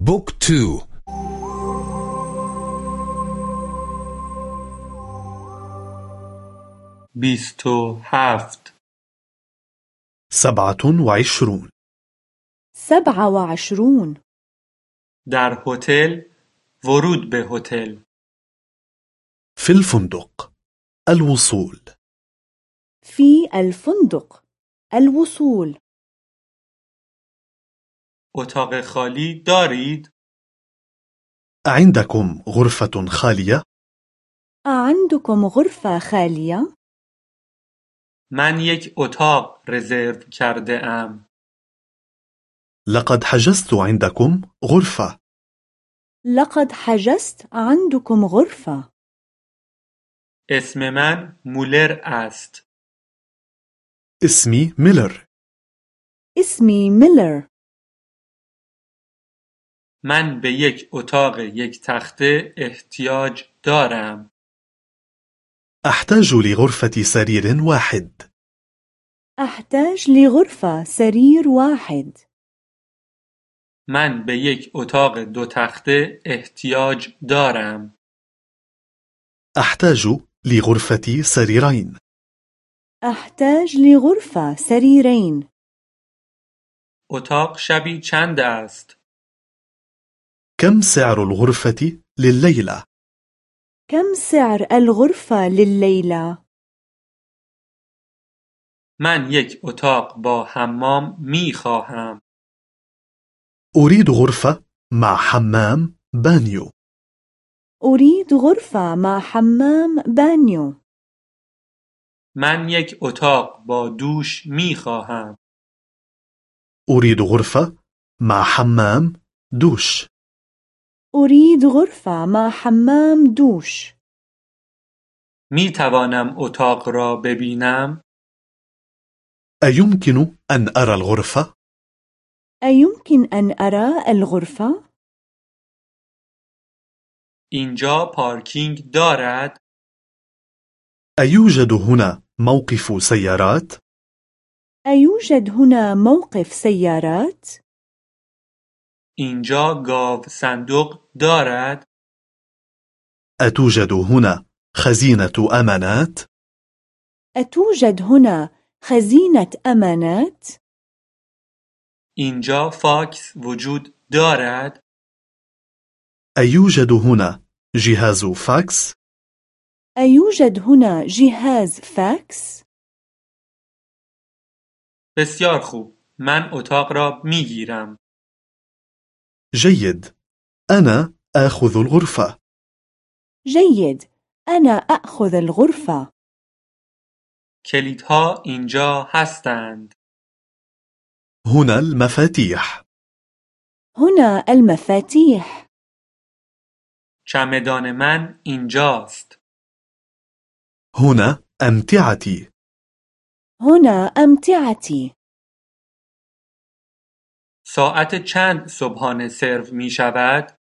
book two بیست و هفت سبعة وعشرون. سبعة وعشرون. در هتل ورود به هتل. في الفندق الوصول. في الفندق الوصول. اتاق خالی دارید؟ عندكم غرفة خالية؟ عندكم غرفة خالية؟ من یک اتاق رزرو کرده ام. لقد حجزت عندكم غرفة. لقد حجزت عندكم غرفة. اسم من مولر است. اسمي ميلر. اسمي ميلر. من به یک اتاق یک تخته احتیاج دارم. أحتاج لغرفة سرير واحد. أحتاج لغرفة سرير واحد. من به یک اتاق دو تخته احتیاج دارم. أحتاج لغرفة سريرين. أحتاج لغرفة سريرين. اتاق شبی چند است؟ كم سعر الغرفة لليلة؟ كم سعر الغرفة لليلة؟ من یک اتاق با حمام می خواهم. أريد غرفة مع حمام بانيو. أريد غرفة مع حمام بانيو. من یک اتاق با دوش می خواهم. أريد غرفة مع حمام دوش. أريد غرفة مع حمام دوش. می توانم اتاق را ببینم؟ أيمكن أن أرى الغرفة؟ أيمكن أن أرى الغرفة؟ اینجا پارکینگ دارد؟ أيوجد هنا موقف سيارات؟ أيوجد هنا موقف سيارات؟ اینجا گاو صندوق دارد؟ أتوجد هنا خزينة أمانات؟ أتوجد هنا خزينة أمانات؟ اینجا فاکس وجود دارد؟ أيوجد هنا جهاز فاكس؟ أيوجد هنا جهاز فاكس؟ بسیار خوب. من اتاق را می گیرم. جيد. أنا آخذ الغرفة. جيد. أنا أخذ الغرفة. کلیدها اینجا هستند. هنا المفاتيح. هنا المفاتيح. چمدان من اینجاست. هنا أمتعتي. هنا أمتعتي. ساعت چند صبحانه سرو می شود؟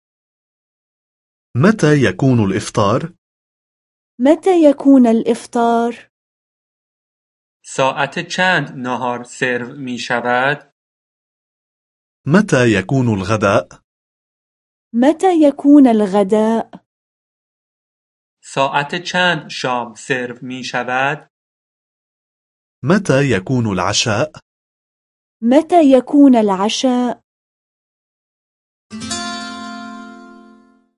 متى يكون الإفطار؟ متى يكون الإفطار؟ ساعت چند نهار سرو می شود؟ متى يكون الغداء؟ متى يكون الغداء؟ ساعت چند شام سرو می شود؟ متى يكون العشاء؟ متى يكون العشاء؟